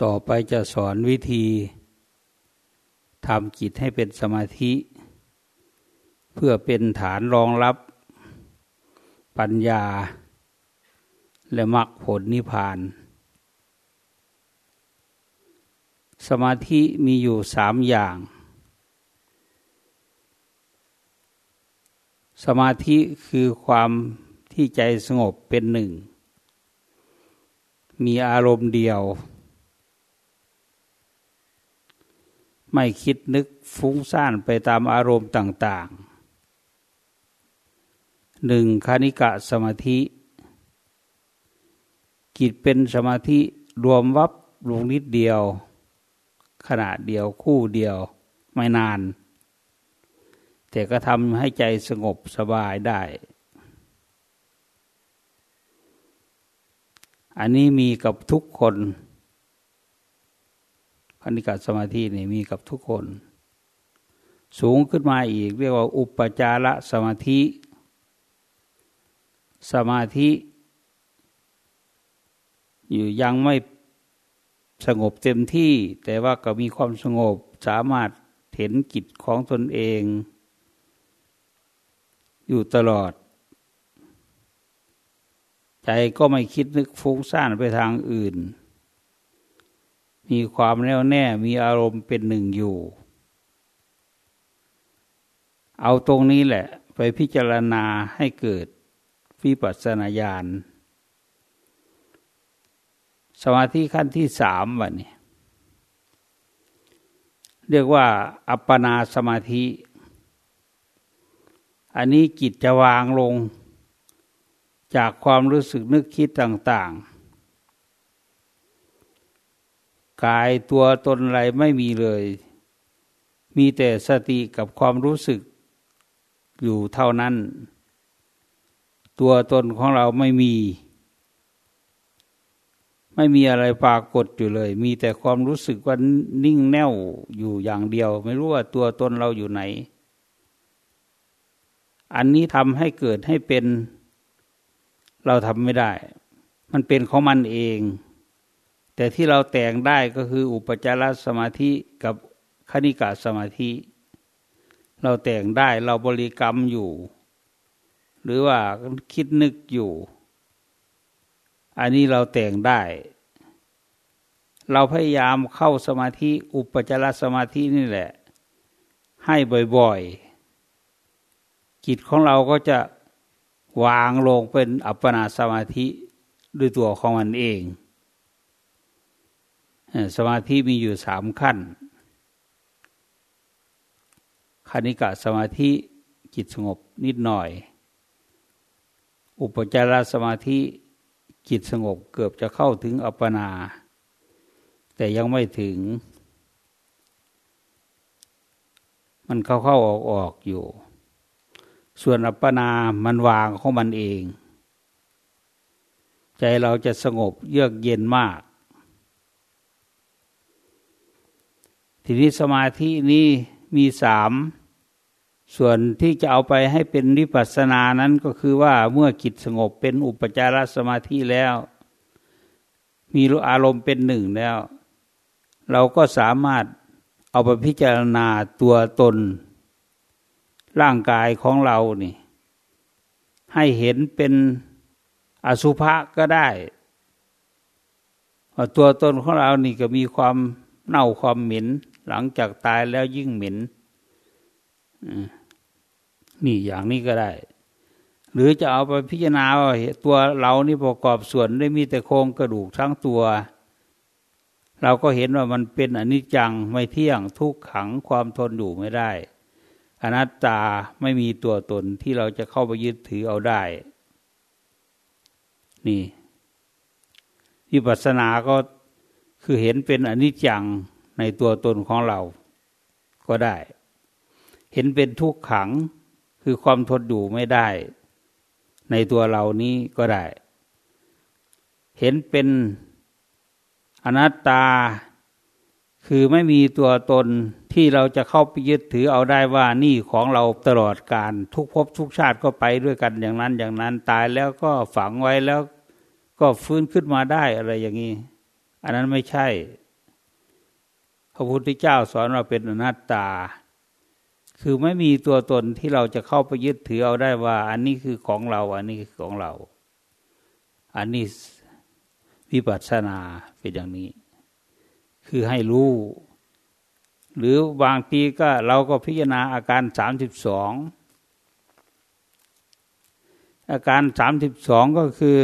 ต่อไปจะสอนวิธีทำจิตให้เป็นสมาธิ เพื่อเป็นฐานรองรับปัญญา และมรรคผลนิพพาน สมาธิมีอยู่สามอย่าง สมาธิคือความที่ใจสงบเป็นหนึ่ง มีอารมณ์เดียว ไม่คิดนึกฟุ้งซ่านไปตามอารมณ์ต่างๆหนึ่งคณิกะสมาธิกิจเป็นสมาธิรวมวับลงนิดเดียว ขณะเดียวคู่เดียวไม่นาน แต่ก็ทำให้ใจสงบสบายได้ อันนี้มีกับทุกคน คณิกาสมาธินี่มีกับทุกคน สูงขึ้นมาอีก เรียกว่าอุปจารสมาธิ สมาธิ อยู่ยังไม่สงบเต็มที่ แต่ว่าก็มีความสงบสามารถเห็นกิจของตนเอง อยู่ตลอด ใจก็ไม่คิดนึกฟุ้งซ่านไปทางอื่น มีความแน่วแน่มีอารมณ์เป็นหนึ่งอยู่ เอาตรงนี้แหละ ไปพิจารณาให้เกิดวิปัสสนาญาณสมาธิขั้นที่สามวะนี่เรียกว่า อัปปนาสมาธิ อันนี้จิตจะวางลง จากความรู้สึกนึกคิดต่าง ๆ กายตัวตนอะไรไม่มีเลย มีแต่สติกับความรู้สึกอยู่เท่านั้น ตัวตนของเราไม่มี ไม่มีอะไรปรากฏอยู่เลย มีแต่ความรู้สึกว่านิ่งแน่วอยู่อย่างเดียว ไม่รู้ว่าตัวตนเราอยู่ไหน อันนี้ทำให้เกิดให้เป็น เราทำไม่ได้ มันเป็นของมันเอง แต่ที่เราแต่งได้ก็คืออุปจารสมาธิกับคณิกาสมาธิ เราแต่งได้เราบริกรรมอยู่ หรือว่าคิดนึกอยู่ อันนี้เราแต่งได้ เราพยายามเข้าสมาธิอุปจารสมาธินี่แหละ ให้บ่อยๆ จิตของเราก็จะวางลงเป็นอัปปนาสมาธิด้วยตัวของมันเอง สมาธิมีอยู่สามขั้นคณิกะสมาธิจิตสงบนิดหน่อย อุปจารสมาธิจิตสงบเกือบจะเข้าถึงอัปปนา แต่ยังไม่ถึง มันเข้าเข้าออกออกอยู่ ส่วนอัปปนามันวางของมันเอง ใจเราจะสงบเยือกเย็นมาก ทีนี้สมาธินี้มีสามส่วนที่จะเอาไปให้เป็นวิปัสสนานั้นก็คือว่าเมื่อจิตสงบเป็นอุปจารสมาธิแล้ว มีอารมณ์เป็นหนึ่งแล้ว เราก็สามารถเอาไปพิจารณาตัวตน ร่างกายของเรานี่ให้เห็นเป็นอสุภะก็ได้ ตัวตนของเรานี่ก็มีความเน่าความหม็น หลังจากตายแล้วยิ่งเหม็นนี่อย่างนี้ก็ได้ หรือจะเอาไปพิจารณาว่าตัวเรานี่ประกอบส่วนได้มีแต่โครงกระดูกทั้งตัว เราก็เห็นว่ามันเป็นอนิจจังไม่เที่ยงทุกขังความทนอยู่ไม่ได้ อนัตตาไม่มีตัวตนที่เราจะเข้าไปยึดถือเอาได้ นี่วิปัสสนาก็คือเห็นเป็นอนิจจัง ในตัวตนของเราก็ได้ เห็นเป็นทุกขังคือความทนอยู่ไม่ได้ ในตัวเรานี้ก็ได้ เห็นเป็นอนัตตา คือไม่มีตัวตนที่เราจะเข้าไปยึดถือเอาได้ว่านี่ของเราตลอดการทุกภพทุกชาติก็ไปด้วยกันอย่างนั้น อย่างนั้นตายแล้วก็ฝังไว้แล้วก็ฟื้นขึ้นมาได้อะไรอย่างนี้ อันนั้นไม่ใช่ ระพุทธเจ้าสอนเราเป็นอนัตตา คือไม่มีตัวตนที่เราจะเข้าไปยึดถือเอาได้ว่า อันนี้คือของเรา อันนี้คือของเรา อันนี้วิปัสสนาเป็นอย่างนี้ คือให้รู้ หรือบางทีก็เราก็พิจารณาอาการสามสิบสองอาการสามสิบสองก็คือ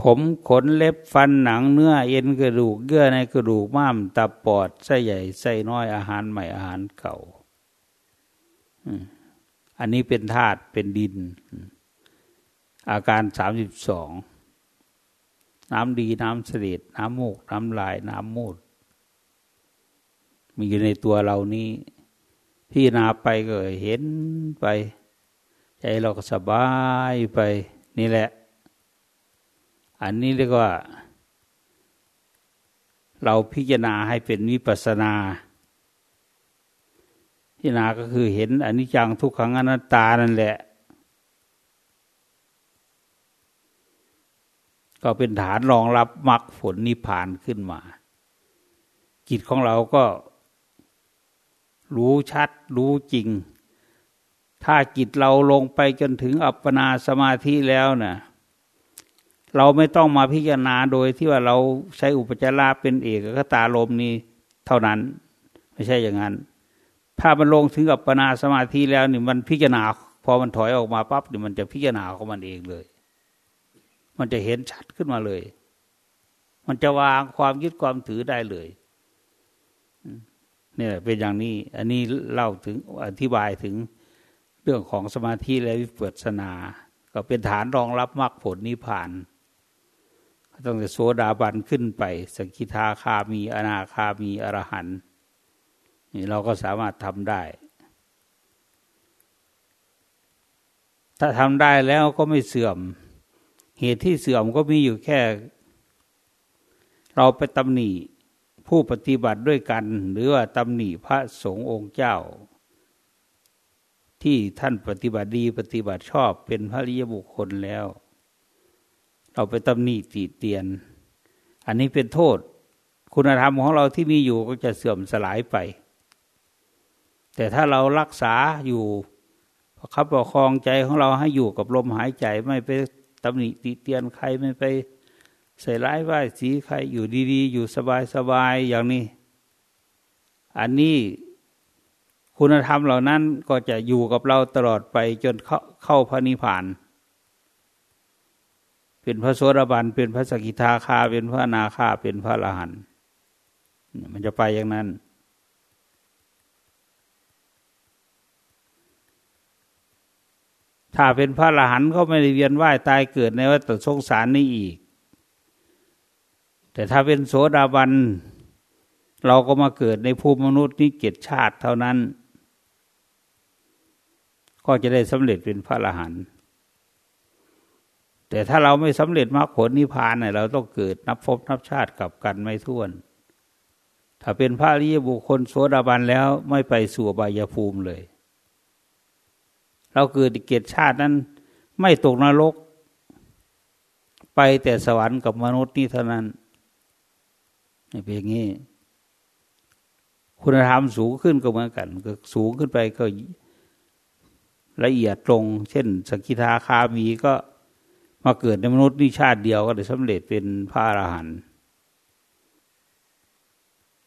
ผมขนเล็บฟันหนังเนื้อเอ็นกระดูกเยื่อในกระดูกม้ามตับปอดไส้ใหญ่ไส้น้อยอาหารใหม่อาหารเก่าอันนี้เป็นธาตุเป็นดิน อาการสามสิบสองน้ำดีน้ำเสด็จน้ำมูก น้ำลาย น้ำมูด มีอยู่ในตัวเรานี้ พี่นาไปก็เห็นไป ใจเราก็สบายไป นี่แหละ อันนี้เรียกว่า เราพิจารณาให้เป็นวิปัสนา พิจารณาก็คือเห็นอนิจจังทุกขังอนัตตานั่นแหละ ก็เป็นฐานรองรับมรรคผลนิพพานขึ้นมา จิตของเราก็รู้ชัดรู้จริง ถ้าจิตเราลงไปจนถึงอัปปนาสมาธิแล้วนะ่ะ เราไม่ต้องมาพิจารณาโดยที่ว่าเราใช้อุปจาระเป็นเอกกตาลมนี้เท่านั้น ไม่ใช่อย่างนั้น ถ้ามันลงถึงอัปปนาสมาธิแล้วนี่มันพิจารณาพอมันถอยออกมาปั๊บนี่มันจะพิจารณาของมันเองเลย มันจะเห็นชัดขึ้นมาเลย มันจะวางความยึดความถือได้เลยเนี่ยเป็นอย่างนี้ อันนี้เล่าถึงอธิบายถึงเรื่องของสมาธิและวิปัสสนา ก็เป็นฐานรองรับมรรคผลนิพพาน ต้องจะโสดาบันขึ้นไปสกิทาคามี อนาคามีอรหันนี่เราก็สามารถทำได้ ถ้าทำได้แล้วก็ไม่เสื่อม เหตุที่เสื่อมก็มีอยู่แค่ เราไปตำหนิผู้ปฏิบัติด้วยกัน หรือว่าตำหนิพระสงฆ์องค์เจ้า ที่ท่านปฏิบัติดีปฏิบัติชอบเป็นพระริยบุคคลแล้ว เราไปตำหนิตีเตียน อันนี้เป็นโทษ คุณธรรมของเราที่มีอยู่ก็จะเสื่อมสลายไป แต่ถ้าเรารักษาอยู่ประคับประคองใจของเราให้อยู่กับลมหายใจไม่ไปตำหนิติเตียนใครไม่ไปใส่ร้ายว่าสีใครอยู่ดีๆ อยู่สบายๆอย่างนี้ อันนี้คุณธรรมเหล่านั้นก็จะอยู่กับเราตลอดไปจนเข้าเข้าพระนิพพาน เป็นพระโสดาบัน เป็นพระสกิทาคา เป็นพระนาคา เป็นพระอรหันต์มันจะไปอย่างนั้น ถ้าเป็นพระอรหันต์ก็ไม่ได้เวียนว่ายตายเกิดในวัฏสงสารนี้อีก แต่ถ้าเป็นโสดาบัน เราก็มาเกิดในภูมิมนุษย์นี้เกียรติชาติเท่านั้น ก็จะได้สำเร็จเป็นพระอรหันต์ แต่ถ้าเราไม่สำเร็จมรรคผลนิพพานเนี่ยเราต้องเกิดนับพบนับชาติกับกันไม่ท้วน ถ้าเป็นพระริยบุคคลโสดาบันแล้วไม่ไปสู่บายภูมิเลย เราเกิดเกียรติชาตินั้น ไม่ตกนรก ไปแต่สวรรค์กับมนุษย์นี่เท่านั้นเป็นอย่างนี้ คุณธรรมสูงขึ้นก็เหมือนกัน ก็สูงขึ้นไปก็ละเอียดตรงเช่น สกิทาคามีก็ มาเกิดในมนุษย์นี่ชาติเดียวก็ได้สำเร็จเป็นพระอรหันต์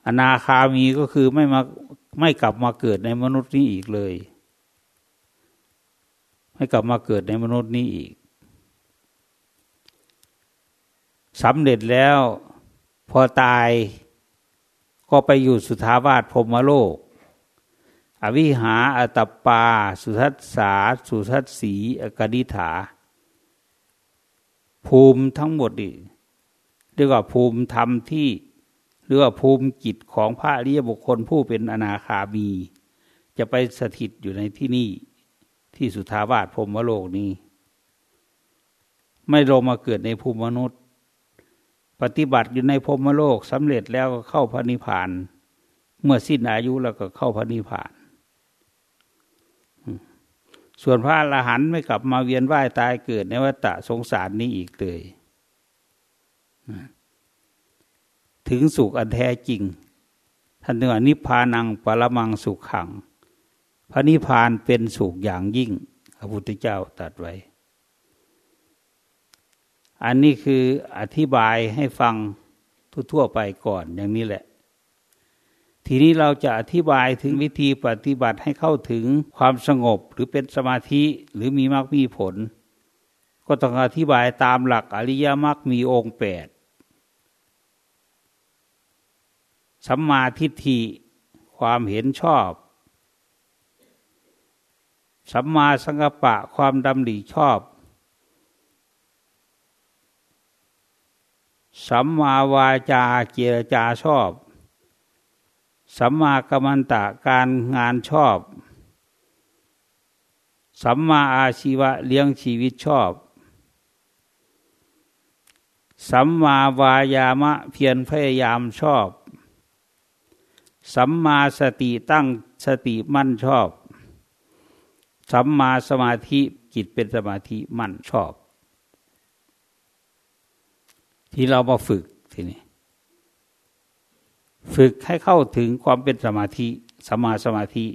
อนาคามีก็คือไม่มาไม่กลับมาเกิดในมนุษย์นี้อีกเลย ไม่กลับมาเกิดในมนุษย์นี้อีกสำเร็จแล้วพอตายก็ไปอยู่สุทาวาสพรมโลก อวิหา อตปา สุทัสสา สุทัสสีอกดิฐา ภูมิทั้งหมดนี่เรียกว่าภูมิธรรมที่หรือว่าภูมิจิตของพระอริยบุคคลผู้เป็นอนาคามี จะไปสถิตอยู่ในที่นี่ที่สุทาวาสพรมโลกนี้ ไม่ลงมาเกิดในภูมิมนุษย์ ปฏิบัติอยู่ในพรมโลกสำเร็จแล้วก็เข้าพระนิพพาน เมื่อสิ้นอายุแล้วก็เข้าพระนิพพาน ส่วนพระอรหันต์ไม่กลับมาเวียนว่ายตายเกิดในวัฏสงสารนี้อีกเลยถึงสุขอันแท้จริง ท่านเรียกว่านิพพานังปรมังสุขขัง พระนิพพานเป็นสุขอย่างยิ่งพระพุทธเจ้าตรัสไว้ อันนี้คืออธิบายให้ฟังทั่วๆไปก่อนอย่างนี้แหละ ทีนี้เราจะอธิบายถึงวิธีปฏิบัติให้เข้าถึงความสงบหรือเป็นสมาธิหรือมีมรรคมีผล ก็ต้องอธิบายตามหลักอริยมรรคมีองค์แปดสัมมาทิฏฐิความเห็นชอบ สัมมาสังกปะความดำริชอบ สัมมาวาจาเจรจาชอบ สัมมากัมมันตะการงานชอบ สัมมาอาชีวะเลี้ยงชีวิตชอบ สัมมาวายามะเพียรพยายามชอบ สัมมาสติตั้งสติมั่นชอบ สัมมาสมาธิจิตเป็นสมาธิมั่นชอบ ที่เรามาฝึกทีนี้ ฝึกให้เข้าถึงความเป็นสมาธิสัมมาสมาธิ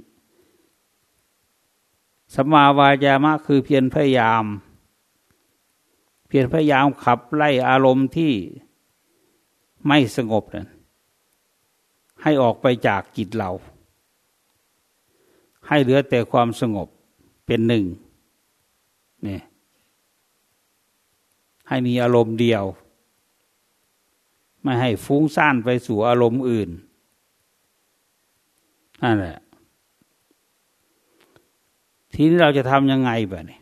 สัมมาวายามะคือเพียรพยายาม เพียรพยายามขับไล่อารมณ์ที่ไม่สงบนั่นให้ออกไปจากจิตเรา ให้เหลือแต่ความสงบเป็นหนึ่งนี่ให้มีอารมณ์เดียว ไม่ให้ฟุ้งซ่านไปสู่อารมณ์อื่นนั่นแหละ ทีนี้เราจะทำยังไงแบบนี้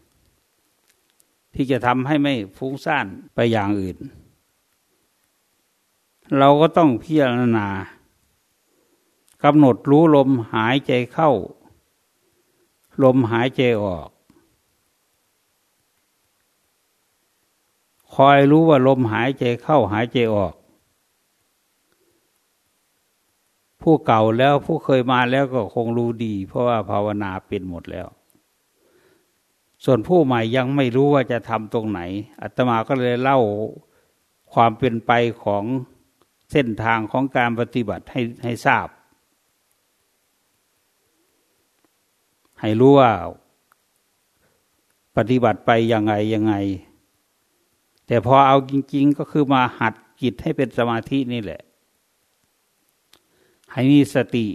ที่จะทำให้ไม่ฟุ้งซ่านไปอย่างอื่น เราก็ต้องพิจารณากำหนดรู้ลมหายใจเข้า ลมหายใจออก คอยรู้ว่าลมหายใจเข้าหายใจออก ผู้เก่าแล้วผู้เคยมาแล้วก็คงรู้ดี เพราะว่าภาวนาเป็นหมดแล้ว ส่วนผู้ใหม่ยังไม่รู้ว่าจะทำตรงไหนอาตมาก็เลยเล่าความเป็นไปของเส้นทางของการปฏิบัติให้ให้ทราบ ให้รู้ว่า ปฏิบัติไปยังไงยังไง แต่พอเอาจริง ๆ ก็คือมาหัดจิตให้เป็นสมาธินี่แหละ ให้มีสติ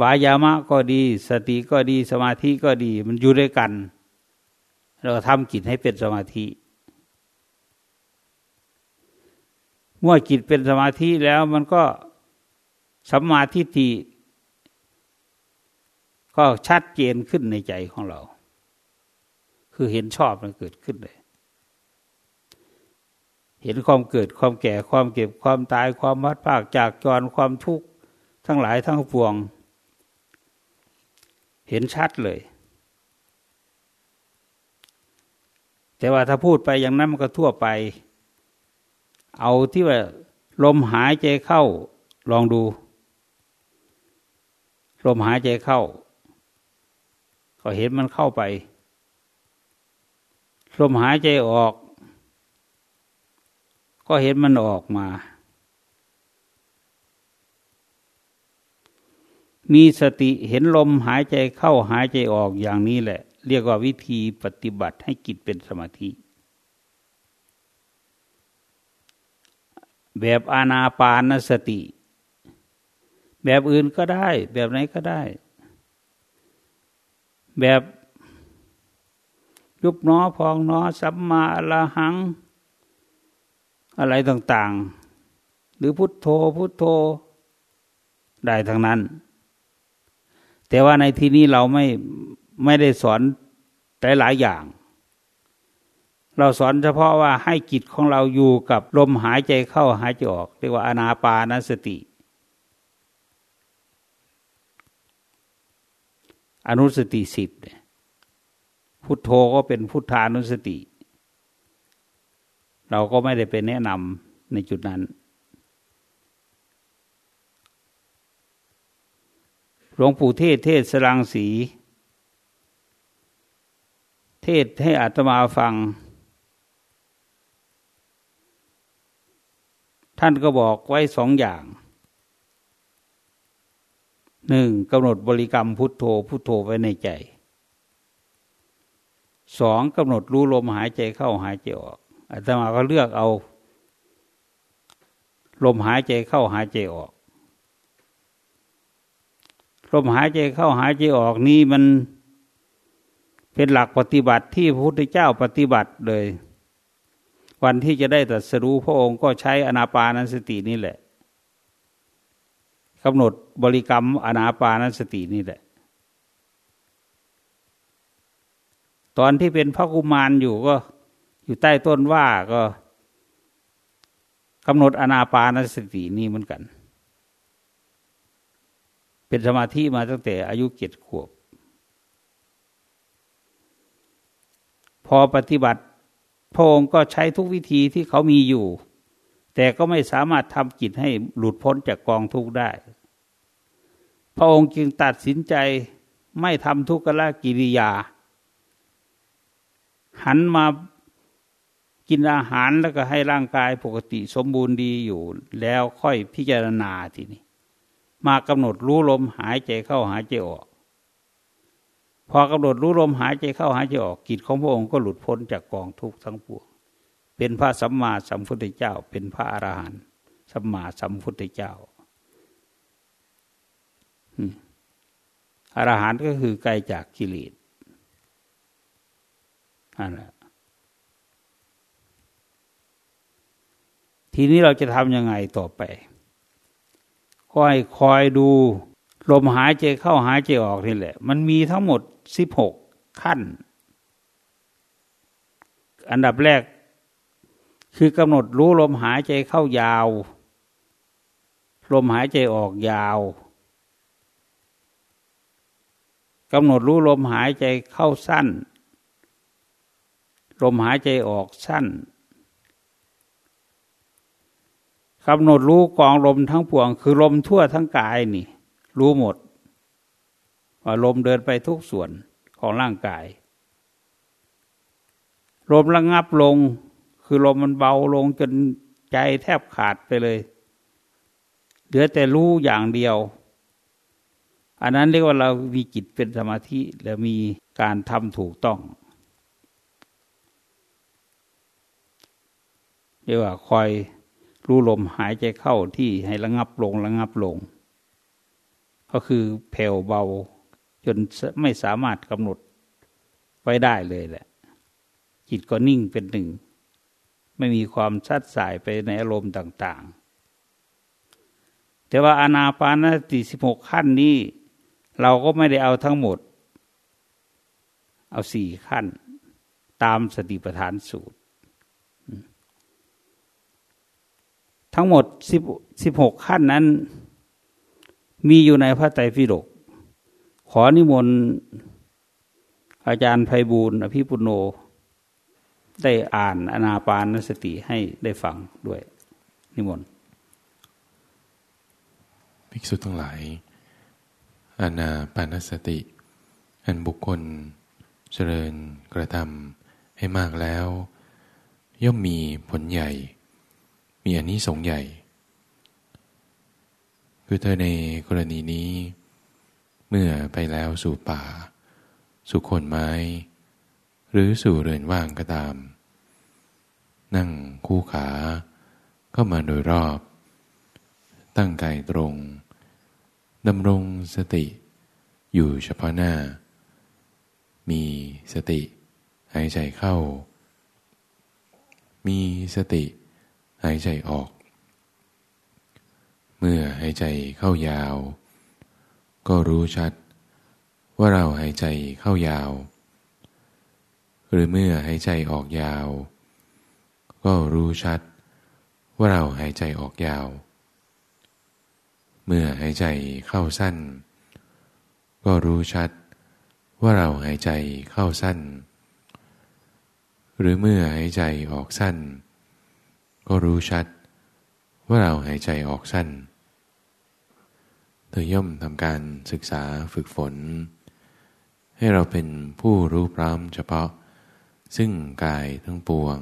วายามะก็ดี สติก็ดีสมาธิก็ดี มันอยู่ด้วยกัน เราทำจิตให้เป็นสมาธิ เมื่อจิตเป็นสมาธิแล้วมันก็สัมมาทิฏฐิก็ชัดเจนขึ้นในใจของเรา คือเห็นชอบมันเกิดขึ้นเลย เห็นความเกิดความแก่ความเก็บความตายความมัดภาคจากจรความทุกข์ทั้งหลายทั้งปวง เห็นชัดเลย แต่ว่าถ้าพูดไปอย่างนั้นมันก็ทั่วไป เอาที่ว่าลมหายใจเข้าลองดู ลมหายใจเข้า ก็เห็นมันเข้าไป ลมหายใจออก ก็เห็นมันออกมา มีสติเห็นลมหายใจเข้าหายใจออกอย่างนี้แหละ เรียกว่าวิธีปฏิบัติให้จิตเป็นสมาธิ แบบอานาปานสติ แบบอื่นก็ได้ แบบไหนก็ได้ แบบยุบน้อพองน้อสัมมาละหัง อะไรต่างๆ หรือพุทโธพุทโธได้ทั้งนั้น แต่ว่าในที่นี้เราไม่ไม่ได้สอนแต่หลายอย่าง เราสอนเฉพาะว่าให้จิตของเราอยู่กับลมหายใจเข้าหายใจออก เรียกว่าอนาปานสติ อนุสติสิบพุทโธก็เป็นพุทธานุสติ เราก็ไม่ได้ไปแนะนำในจุดนั้น หลวงปู่เทศเทศสรังสี เทศให้อาตมาฟัง ท่านก็บอกไว้สองอย่างหนึ่งกำหนดบริกรรมพุทโธพุทโธไว้ในใจสองกำหนดรู้ลมหายใจเข้าหายใจออก อาตมาก็เลือกเอา ลมหายใจเข้าหายใจออก ลมหายใจเข้าหายใจออกนี่มันเป็นหลักปฏิบัติที่พระพุทธเจ้าปฏิบัติเลย วันที่จะได้ตรัสรู้พระองค์ก็ใช้อนาปานสตินี่แหละกำหนดบริกรรมอนาปานสตินี่แหละ ตอนที่เป็นพระกุมารอยู่ก็ อยู่ใต้ต้นว่าก็กำหนดอนาปานสตินี่เหมือนกัน เป็นสมาธิมาตั้งแต่อายุเจ็ดขวบ พอปฏิบัติพระองค์ก็ใช้ทุกวิธีที่เขามีอยู่ แต่ก็ไม่สามารถทำจิตให้หลุดพ้นจากกองทุกข์ได้ พระองค์จึงตัดสินใจไม่ทำทุกขละกิริยา หันมา กินอาหารแล้วก็ให้ร่างกายปกติสมบูรณ์ดีอยู่ แล้วค่อยพิจารณาทีนี้มากำหนดรู้ลมหายใจเข้าหายใจออก พอกำหนดรู้ลมหายใจเข้าหายใจออกกิจของพระองค์ก็หลุดพ้นจากกองทุกข์ทั้งปวงเป็นพระสัมมาสัมพุทธเจ้า เป็นพระอรหันต์สัมมาสัมพุทธเจ้าอรหันต์ก็คือไกลจากกิเลสนั่นแหละ ทีนี้เราจะทำยังไงต่อไปคอยคอยดูลมหายใจเข้าหายใจออกนี่แหละ มันมีทั้งหมดสิบหกขั้น อันดับแรก คือกำหนดรู้ลมหายใจเข้ายาว ลมหายใจออกยาวกำหนดรู้ลมหายใจเข้าสั้น ลมหายใจออกสั้น กำหนดรู้กองลมทั้งปวง คือลมทั่วทั้งกายนี่ รู้หมด ว่าลมเดินไปทุกส่วนของร่างกาย ลมระงับลง คือลมมันเบาลงจนใจแทบขาดไปเลย เหลือแต่รู้อย่างเดียว อันนั้นเรียกว่าเรามีจิตเป็นสมาธิและมีการทำถูกต้องเรียกว่าคอย รู้ลมหายใจเข้าที่ให้ระงับลงระงับลง ก็คือแผ่วเบา จนไม่สามารถกำหนดไว้ได้เลยแหละ จิตก็นิ่งเป็นหนึ่ง ไม่มีความชัดสายไปในอารมณ์ต่าง ๆ แต่ว่าอนาปานสติสิบหกขั้นนี้ เราก็ไม่ได้เอาทั้งหมด เอาสี่ขั้น ตามสติปัฏฐานสูตร ทั้งหมดสิบสิบหกขั้นนั้น มีอยู่ในพระไตรปิฎกขอนิมนต์อาจารย์ไพบูลอภิปุโน ได้อ่านอนาปานสติให้ได้ฟังด้วย นิมนต์ภิกษุทั้งหลาย อานาปานสติ อันบุคคลเจริญกระทำให้มากแล้ว ย่อมมีผลใหญ่ มีอันนี้สงใหญ่ คือเธอในกรณีนี้ เมื่อไปแล้วสู่ป่า สู่คนไม้ หรือสู่เรือนว่างก็ตาม นั่งคู่ขาเข้ามาโดยรอบ ตั้งกายตรงดำรงสติ อยู่เฉพาะหน้า มีสติ หายใจเข้า มีสติ หายใจออก เมื่อหายใจเข้ายาว ก็รู้ชัด ว่าเราหายใจเข้ายาว หรือเมื่อหายใจออกยาว ก็รู้ชัด ว่าเราหายใจออกยาว เมื่อหายใจเข้าสั้น ก็รู้ชัด ว่าเราหายใจเข้าสั้น หรือเมื่อหายใจออกสั้น ก็รู้ชัด ว่าเราหายใจออกสั้น เธอย่อมทำการศึกษาฝึกฝน ให้เราเป็นผู้รู้พร้อมเฉพาะ ซึ่งกายทั้งปวง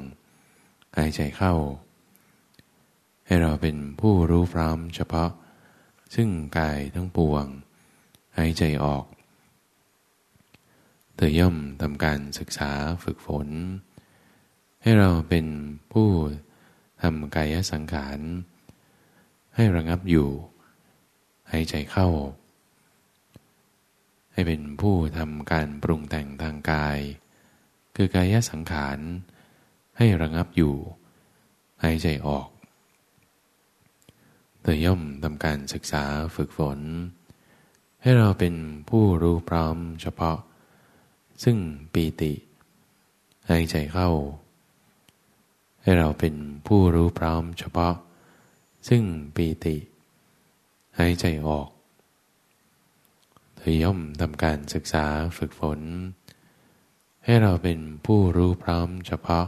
หายใจเข้า ให้เราเป็นผู้รู้พร้อมเฉพาะ ซึ่งกายทั้งปวง หายใจออกเธอย่อมทำการศึกษาฝึกฝน ให้เราเป็นผู้ ทำกายสังขาร ให้ระงับอยู่ ใหายใจเข้า ให้เป็นผู้ทำการปรุงแต่งทางกาย คือกายสังขาร ให้ระงับอยู่ ใหายใจออกเธอย่อมทำการศึกษาฝึกฝน ให้เราเป็นผู้รู้พร้อมเฉพาะ ซึ่งปีติ ใหายใจเข้า ให้เราเป็นผู้รู้พร้อมเฉพาะ ซึ่งปีติหายใจออกเธอย่อมทำการศึกษาฝึกฝน ให้เราเป็นผู้รู้พร้อมเฉพาะ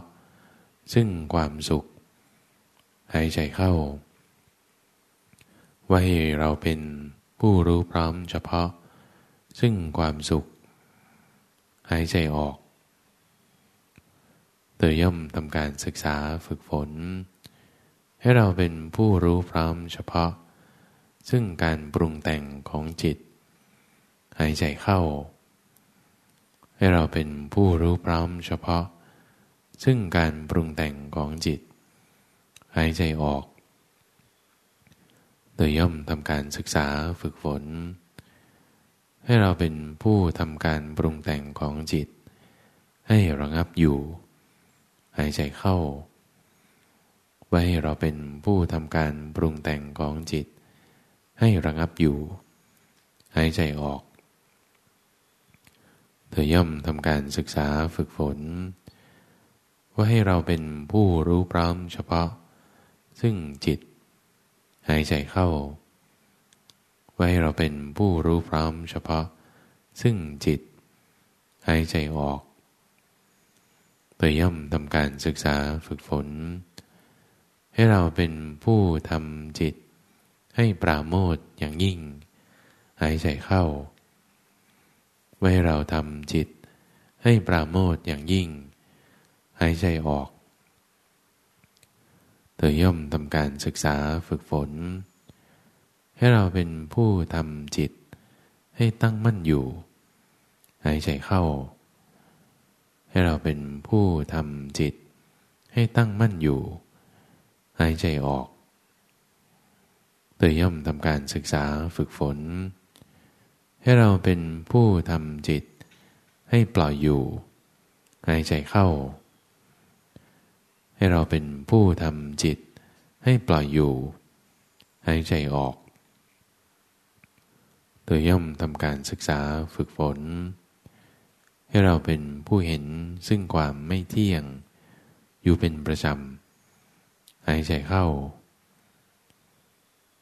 ซึ่งความสุข หายใจเข้า ว่าให้เราเป็นผู้รู้พร้อมเฉพาะ ซึ่งความสุข หายใจออก เตยย่อมทำการศึกษาฝึกฝน ให้เราเป็นผู้รู้พร้อมเฉพาะ ซึ่งการปรุงแต่งของจิต หายใจเข้า ให้เราเป็นผู้รู้พร้อมเฉพาะ ซึ่งการปรุงแต่งของจิต หายใจออกโดยย่อมทำการศึกษาฝึกฝน ให้เราเป็นผู้ทำการปรุงแต่งของจิต ให้ระงับอยู่ หายใจเข้า ไว้ให้เราเป็นผู้ทำการปรุงแต่งของจิต ให้ระงับอยู่ หายใจออก เธอย่อมทำการศึกษาฝึกฝน ว่าให้เราเป็นผู้รู้พร้อมเฉพาะ ซึ่งจิต หายใจเข้า ไว้ให้เราเป็นผู้รู้พร้อมเฉพาะ ซึ่งจิต หายใจออก โดยย่อมทำการศึกษาฝึกฝน ให้เราเป็นผู้ทำจิต ให้ปราโมทอย่างยิ่ง หายใจเข้า ไว้เราทำจิต ให้ปราโมทอย่างยิ่ง หายใจออก เธอย่อมทำการศึกษาฝึกฝน ให้เราเป็นผู้ทำจิต ให้ตั้งมั่นอยู่ หายใจเข้า ให้เราเป็นผู้ทำจิต ให้ตั้งมั่นอยู่ หายใจออกเธอย่อมทำการศึกษาฝึกฝน ให้เราเป็นผู้ทำจิต ให้ปล่อยอยู่ หายใจเข้า ให้เราเป็นผู้ทำจิต ให้ปล่อยอยู่ หายใจออกโดยย่อมทำการศึกษาฝึกฝน ให้เราเป็นผู้เห็นซึ่งความไม่เที่ยง อยู่เป็นประจำหายใจเข้า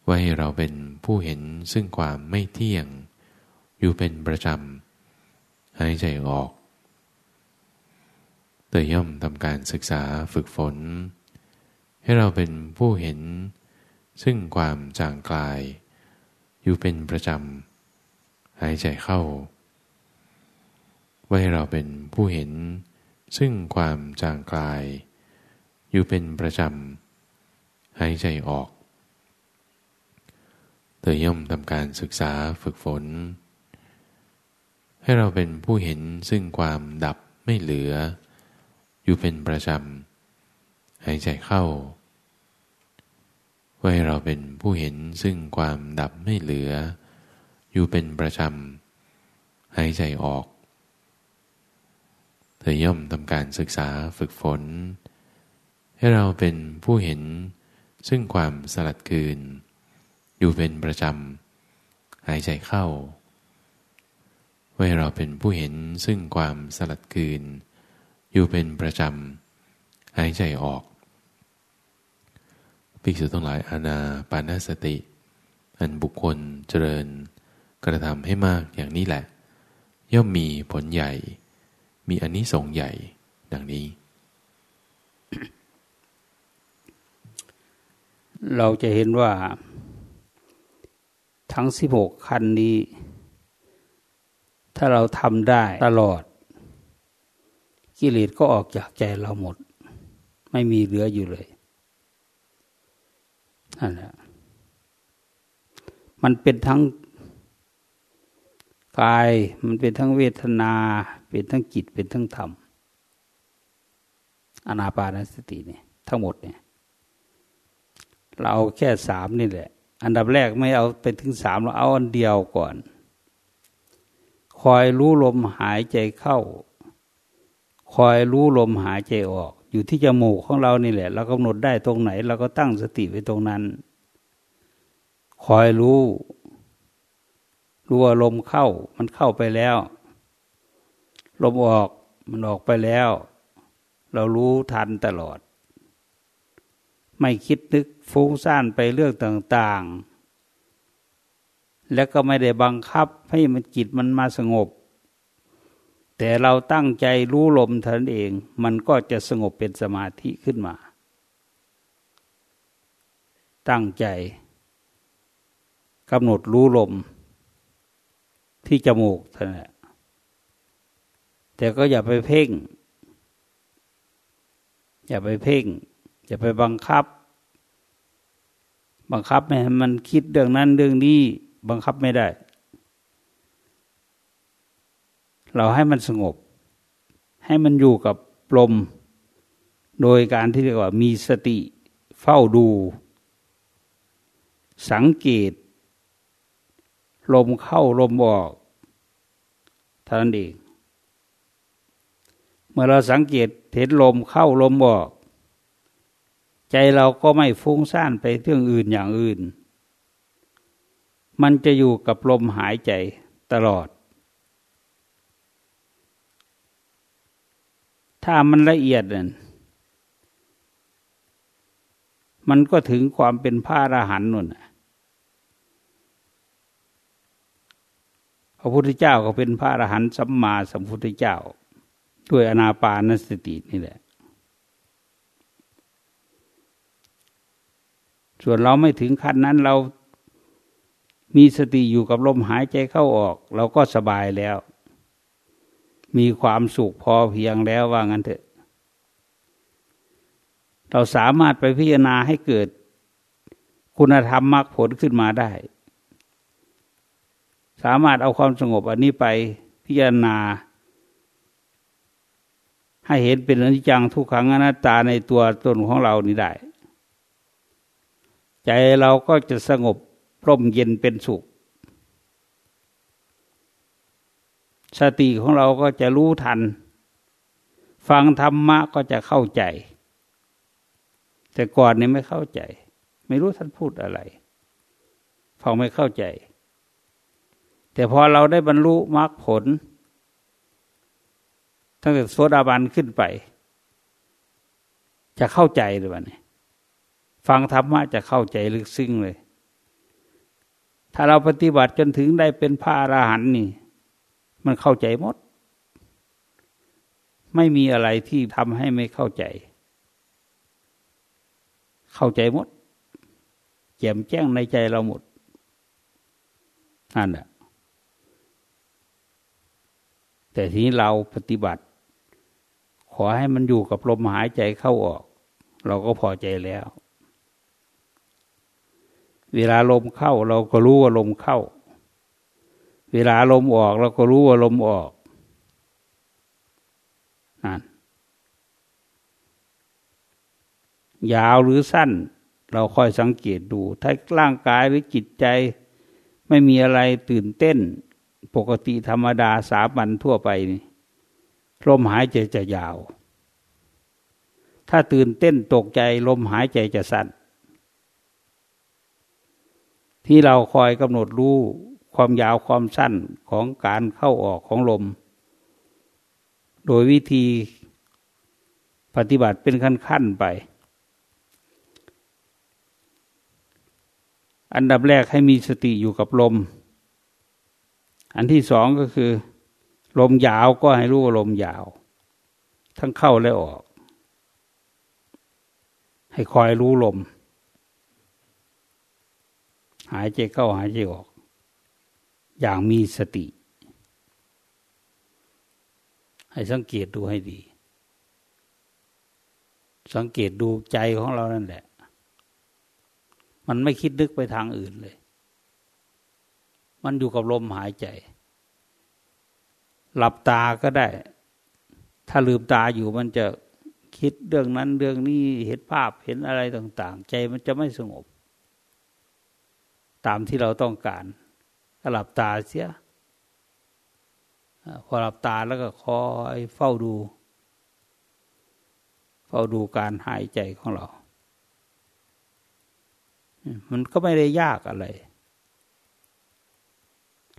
ไว้ให้เราเป็นผู้เห็นซึ่งความไม่เที่ยง อยู่เป็นประจำหายใจออกโดยย่อมทำการศึกษาฝึกฝน ให้เราเป็นผู้เห็น ซึ่งความจางกลาย อยู่เป็นประจำหายใจเข้า ไว้ให้เราเป็นผู้เห็น ซึ่งความจางกลาย อยู่เป็นประจำหายใจออกโดยย่อมทำการศึกษาฝึกฝน ให้เราเป็นผู้เห็นซึ่งความดับไม่เหลือ อยู่เป็นประจำหายใจเข้าไว้เราเป็นผู้เห็นซึ่งความดับไม่เหลือ อยู่เป็นประจำหายใจออก เธอย่อมทำการศึกษาฝึกฝน ให้เราเป็นผู้เห็นซึ่งความสลัดคืน อยู่เป็นประจำ หายใจเข้าไว้เราเป็นผู้เห็นซึ่งความสลัดคืน อยู่เป็นประจำ หายใจออกภิกษุทั้งหลายอาณาปานาสติ อันบุคคลเจริญ กระทำให้มากอย่างนี้แหละ ย่อมมีผลใหญ่ มีอันนิสงส์ใหญ่ดังนี้ เราจะเห็นว่า ทั้งสิบหกคันนี้ ถ้าเราทำได้ตลอด กิเลสก็ออกจากใจเราหมด ไม่มีเหลืออยู่เลยนั่นแหละมันเป็นทั้ง กายมันเป็นทั้งเวทนา เป็นทั้งจิตเป็นทั้งธรรมอนาปานสติเนี่ยทั้งหมดเนี่ยเราเอาแค่สามนี่แหละ อันดับแรกไม่เอาไปถึงสามเราเอาอันเดียวก่อน คอยรู้ลมหายใจเข้า คอยรู้ลมหายใจออก อยู่ที่จมูกของเรานี่แหละ เรากำหนดได้ตรงไหน เราก็ตั้งสติไว้ตรงนั้น คอยรู้ รู้ว่าลมเข้า มันเข้าไปแล้ว ลมออกมันออกไปแล้ว เรารู้ทันตลอด ไม่คิดนึกฟุ้งซ่านไปเรื่องต่าง ๆ แล้วก็ไม่ได้บังคับให้มันจิตมันมาสงบ แต่เราตั้งใจรู้ลมท่านเอง มันก็จะสงบเป็นสมาธิขึ้นมา ตั้งใจกำหนดรู้ลม ที่จมูกท่านแหละแต่ก็อย่าไปเพ่ง อย่าไปเพ่ง อย่าไปบังคับ บังคับไม่ให้มันคิดเรื่องนั้นเรื่องนี้ บังคับไม่ได้ เราให้มันสงบ ให้มันอยู่กับลม โดยการที่เรียกว่ามีสติเฝ้าดู สังเกต ลมเข้าลมออก ท่านั้นเองเมื่อเราสังเกตเห็นลมเข้าลมออก ใจเราก็ไม่ฟุ้งซ่านไปเรื่องอื่นอย่างอื่น มันจะอยู่กับลมหายใจตลอด ถ้ามันละเอียดนั่นมันก็ถึงความเป็นพระอรหันต์นู่น พระพุทธเจ้าก็เป็นพระอรหันต์สัมมาสัมพุทธเจ้า ด้วยอนาปานสตินี่แหละ ส่วนเราไม่ถึงขั้นนั้นเรามีสติอยู่กับลมหายใจเข้าออก เราก็สบายแล้ว มีความสุขพอเพียงแล้วว่างั้นเถอะ เราสามารถไปพิจารณาให้เกิดคุณธรรมมรรคผลขึ้นมาได้ สามารถเอาความสงบอันนี้ไปพิจารณา ให้เห็นเป็นอนิจจังทุกขังอนัตตาในตัวตนของเรานี้ได้ ใจเราก็จะสงบร่มเย็นเป็นสุข สติของเราก็จะรู้ทัน ฟังธรรมะก็จะเข้าใจ แต่ก่อนนี้ไม่เข้าใจ ไม่รู้ท่านพูดอะไรฟังไม่เข้าใจ แต่พอเราได้บรรลุมรรคผล ตั้งแต่โสดาบันขึ้นไป จะเข้าใจเลยวันนี้ฟังธรรมะจะเข้าใจลึกซึ้งเลย ถ้าเราปฏิบัติจนถึงได้เป็นพระอราหันต์นี่ มันเข้าใจหมด ไม่มีอะไรที่ทำให้ไม่เข้าใจ เข้าใจหมดแจ่มแจ้งในใจเราหมดนั่นแหละ แต่ทีนี้เราปฏิบัติ ขอให้มันอยู่กับลมหายใจเข้าออก เราก็พอใจแล้ว เวลาลมเข้าเราก็รู้ว่าลมเข้า เวลาลมออกเราก็รู้ว่าลมออกนั่นยาวหรือสั้น เราค่อยสังเกตดู ถ้าร่างกายหรือจิตใจ ไม่มีอะไรตื่นเต้น ปกติธรรมดาสามัญทั่วไปนี่ลมหายใจจะยาว ถ้าตื่นเต้นตกใจลมหายใจจะสั้น ที่เราคอยกำหนดรู้ความยาวความสั้นของการเข้าออกของลม โดยวิธีปฏิบัติเป็นขั้นๆไป อันดับแรกให้มีสติอยู่กับลม อันที่สองก็คือ ลมยาวก็ให้รู้ว่าลมยาว ทั้งเข้าและออก ให้คอยรู้ลม หายใจเข้าหายใจออก อย่างมีสติ ให้สังเกตดูให้ดี สังเกตดูใจของเรานั่นแหละ มันไม่คิดนึกไปทางอื่นเลย มันอยู่กับลมหายใจ หลับตาก็ได้ ถ้าลืมตาอยู่มันจะคิดเรื่องนั้นเรื่องนี้เห็นภาพเห็นอะไรต่าง ๆ ใจมันจะไม่สงบ ตามที่เราต้องการถ้าหลับตาเสียพอหลับตาแล้วก็คอยเฝ้าดู เฝ้าดูการหายใจของเรา มันก็ไม่ได้ยากอะไร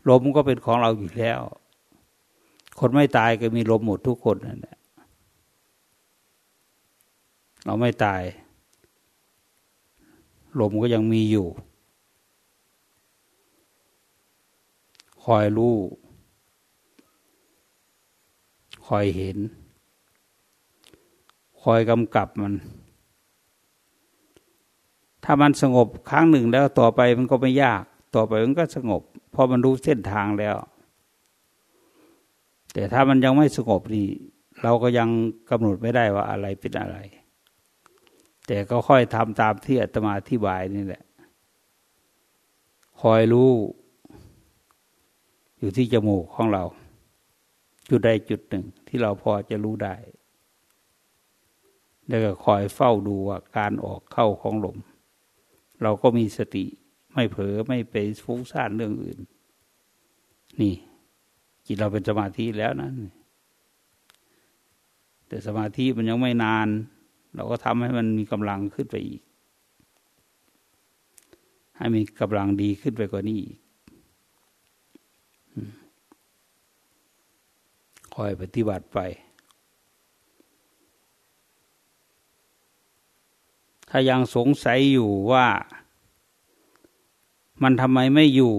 ลมก็เป็นของเราอยู่แล้ว คนไม่ตายก็มีลมหมดทุกคนนั่นแหละเราไม่ตาย ลมก็ยังมีอยู่ คอยรู้คอยเห็น คอยกำกับมัน ถ้ามันสงบครั้งหนึ่งแล้วต่อไปมันก็ไม่ยาก ต่อไปมันก็สงบ พอมันรู้เส้นทางแล้ว แต่ถ้ามันยังไม่สงบนี่ เราก็ยังกำหนดไม่ได้ว่าอะไรเป็นอะไร แต่ก็ค่อยทำตามที่อาตมาอธิบายนี่แหละ คอยรู้ อยู่ที่จมูกของเรา จุดใดจุดหนึ่ง ที่เราพอจะรู้ได้ แล้วก็คอยเฝ้าดูว่าการออกเข้าของลมเราก็มีสติ ไม่เผลอไม่ไปฟุ้งซ่านเรื่องอื่น นี่จิตเราเป็นสมาธิแล้วนะแต่สมาธิมันยังไม่นาน เราก็ทำให้มันมีกำลังขึ้นไปอีก ให้มีกำลังดีขึ้นไปกว่านี้อีกคอยปฏิบัติไป ถ้ายังสงสัยอยู่ว่า มันทำไมไม่อยู่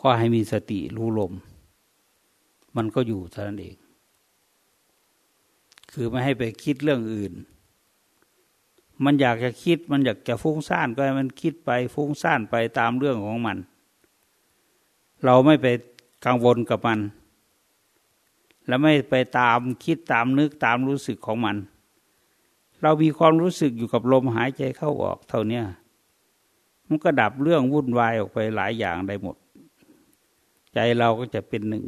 ก็ให้มีสติรู้ลม มันก็อยู่เท่านั้นเอง คือไม่ให้ไปคิดเรื่องอื่น มันอยากจะคิด มันอยากจะฟุ้งซ่านก็ให้มันคิดไปฟุ้งซ่านไปตามเรื่องของมัน เราไม่ไปกังวลกับมัน แล้วไม่ไปตามคิดตามนึกตามรู้สึกของมัน เรามีความรู้สึกอยู่กับลมหายใจเข้าออกเท่านี้ มันก็ดับเรื่องวุ่นวายออกไปหลายอย่างได้หมด ใจเราก็จะเป็นหนึ่ง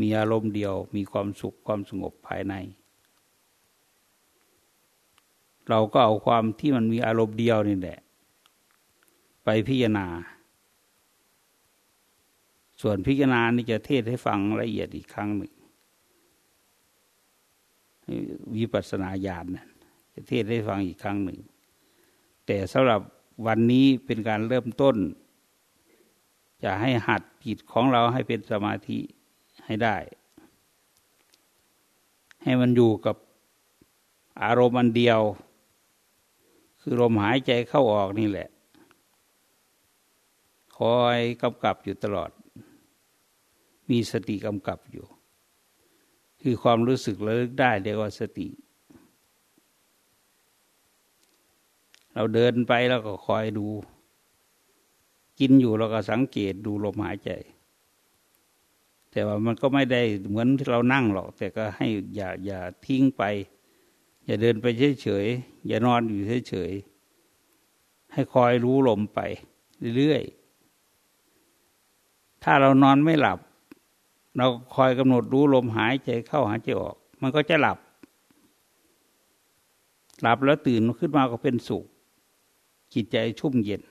มีอารมณ์เดียวมีความสุขความสงบภายใน เราก็เอาความที่มันมีอารมณ์เดียวนี่แหละ ไปพิจารณา ส่วนพิจารณานี่จะเทศให้ฟังละเอียดอีกครั้งหนึ่งวิปัสสนาญาณนะจะเทศให้ฟังอีกครั้งหนึ่ง แต่สำหรับวันนี้เป็นการเริ่มต้น จะให้หัดจิตของเราให้เป็นสมาธิให้ได้ ให้มันอยู่กับอารมณ์อันเดียว คือลมหายใจเข้าออกนี่แหละ คอยกำกับอยู่ตลอด มีสติกำกับอยู่ คือความรู้สึกระลึกได้เรียกว่าสติ เราเดินไปแล้วก็คอยดู กินอยู่เราก็สังเกตดูลมหายใจ แต่ว่ามันก็ไม่ได้เหมือนที่เรานั่งหรอก แต่ก็ให้อย่าอย่าทิ้งไป อย่าเดินไปเฉยๆอย่านอนอยู่เฉยๆให้คอยรู้ลมไป เรื่อยๆถ้าเรานอนไม่หลับ เราคอยกำหนดรู้ลมหายใจเข้าหายใจออก มันก็จะหลับ หลับแล้วตื่นขึ้นมาก็เป็นสุข จิตใจชุ่มเย็น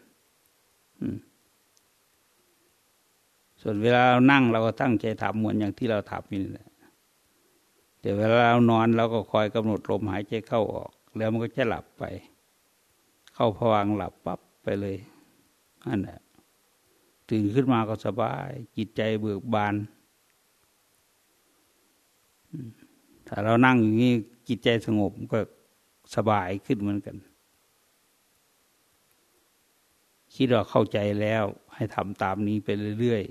ส่วนเวลาเรานั่งเราก็ตั้งใจทำเหมือนอย่างที่เราทำนี่แหละแต่เวลาเรานอนเราก็คอยกำหนดลมหายใจเข้าออก แล้วมันก็จะหลับไป เข้าพวังหลับปั๊บไปเลยนั่นแหละตื่นขึ้นมาก็สบาย จิตใจเบิกบานถ้าเรานั่งอย่างนี้จิตใจสงบก็สบายขึ้นเหมือนกัน คิดว่าเข้าใจแล้ว ให้ทำตามนี้ไปเรื่อย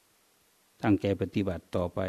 ๆ ตั้งใจปฏิบัติต่อไป